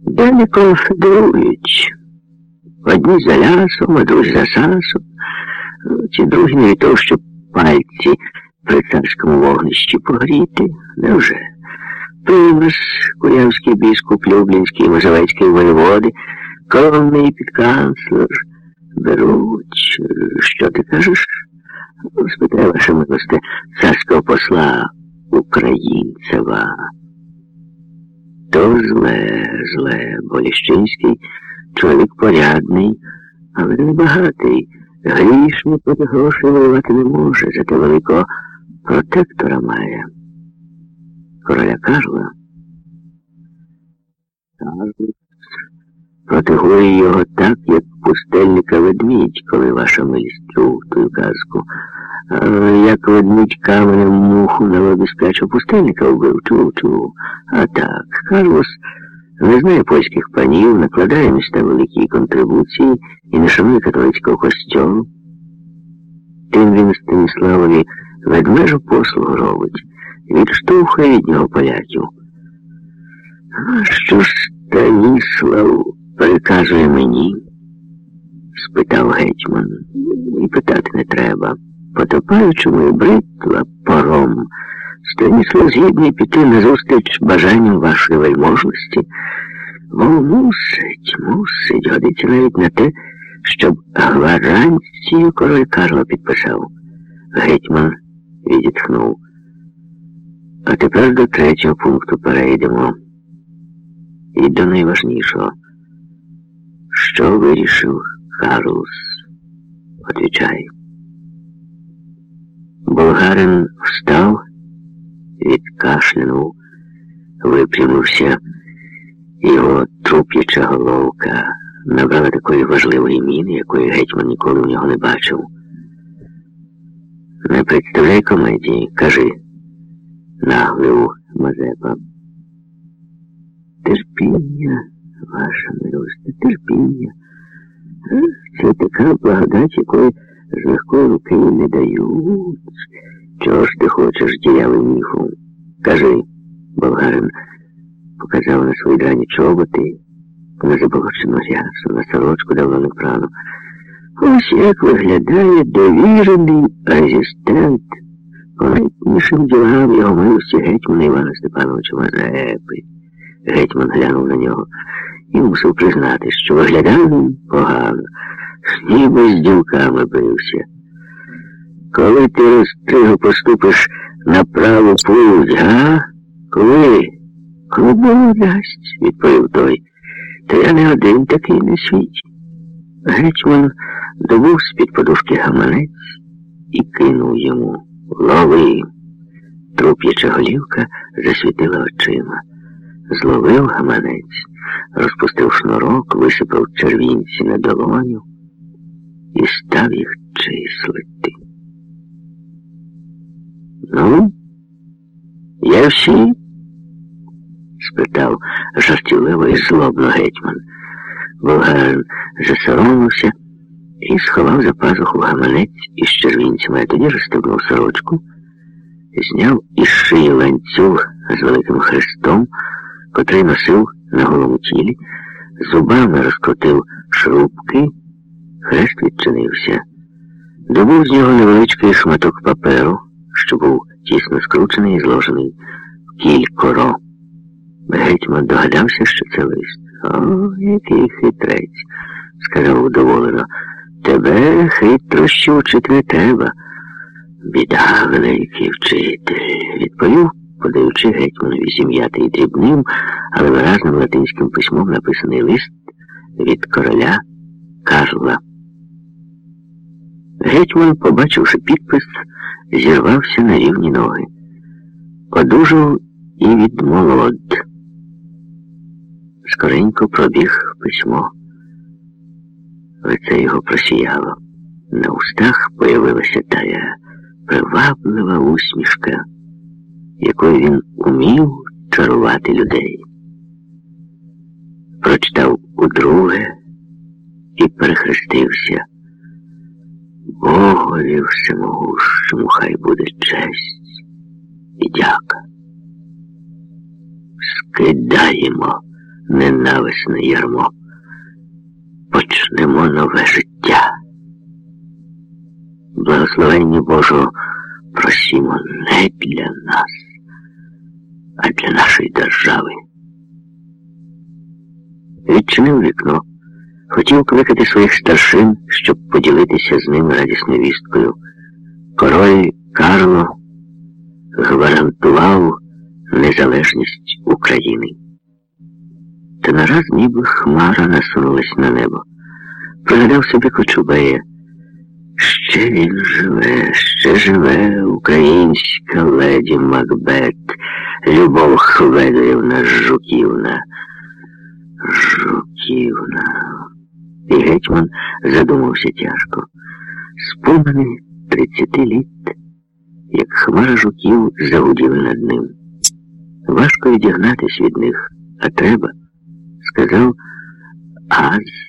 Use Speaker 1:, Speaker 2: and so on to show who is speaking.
Speaker 1: Далі конфедерують. Одні за лясом, а другі за сасом. Ці другі не того, щоб пальці при царському вогнищі погріти. Невже? Примас, курявський біскуп, Люблінський, Мазовецький воєводи, колонний підканцлер беруть. Що ти кажеш? Спитає ваша милосте, царського посла Українцева. То зле, зле, бо Ліщинський чоловік порядний, але не багатий. Грішно проти грошей воювати не може, зате великого протектора має. Короля Карла. Протигує його так, як пустельника ведмідь, коли ваша милість чув ту казку. Як ведмідь каменем муху на лобі спячу пустельника вбив, чув, чув. А так, Карлос не знає польських панів, накладає міста великі контрибуції і не шанує католицького костюму. Тим він Станіславові ведмежу послугу робить, відштовхує від нього поляків. А що ж Станіслав приказує мені? спитав гетьман. І питати не треба. Потопаючому і бритва пором. Станіслав згідний піти назустріч бажанням вашої вельможності. Мов мусить, мусить, годиться навіть на те, щоб гваранцію король Карло підписав. Гетьман відітхнув. А тепер до третього пункту перейдемо. І до найважнішого. Що вирішив Карлос? Отвічай. Болгарин встав, відкашлянув, випрямився, його труп'яча головка набрала такої важливої міни, якої гетьман ніколи в нього не бачив. Не представляй комедії, кажи, наглив Мазепа. Терпіння, ваша милосте, терпіння. Це така благодать, якої з легкої руки не дають. Чого ж ти хочеш, діявий міху? Кажи, болгарин показав на свої драні чоботи, на заболочену рясу, на сорочку давно прану. Ось як виглядає довірений резистент понайтнішим ділам його милості гетьмана Івана Степановича Мазепи. Гетьман глянув на нього і мусив признати, що виглядав він погано, ніби з дівками бився. Коли ти розстригу поступиш на праву путь, га? Коли? Коли Бог дасть, відповів той. Та я не один такий на світі. Гетьман добув з-під подушки гаманець і кинув йому. Лови. Труп'яча голівка засвітила очима. Зловив гаманець, розпустив шнурок, висипав червінці на долоню і став їх числити. Ну, є всі? спитав жартівливо і злобно гетьман. Болгарин засоромився і сховав за пазуху гаманець із червінцями, а тоді розстебнув сорочку, зняв із шиї ланцюг з великим хрестом, котрий носив на голому тілі, зубами розкрутив шрубки, хрест відчинився. Добув з нього невеличкий шматок паперу, що був тісно скручений і зложений в кількоро. Гетьман догадався, що це лист. О, який хитрець, сказав удоволено. Тебе хитрощі вчити не треба. Біда, великий вчитель, відповів, подаючи гетьманові зім'ятий дрібним, але виразним латинським письмом написаний лист від короля Карла. Гетьман, побачивши підпис, зірвався на рівні ноги. Одужав і відмолод. Скоренько пробіг письмо. Лице його просіяло. На устах появилася тая приваблива усмішка, якою він умів чарувати людей. Прочитав удруге і перехрестився. Богові всемогущому хай буде честь і дяка. Скидаємо ненависне ярмо. Почнемо нове життя. Благословення Божого просімо не для нас, а для нашої держави. Відчинив вікно, хотів кликати своїх старшин, щоб поділитися з ними радісною вісткою. Король Карло гарантував незалежність України. Та нараз ніби хмара насунулась на небо. Пригадав собі Кочубея. Ще він живе, ще живе українська леді Макбет, Любов Хведорівна Жуківна. Жуківна. І гетьман задумався тяжко. Спомини тридцяти літ, як хмара жуків загуділи над ним. Важко відігнатись від них, а треба, сказав Аз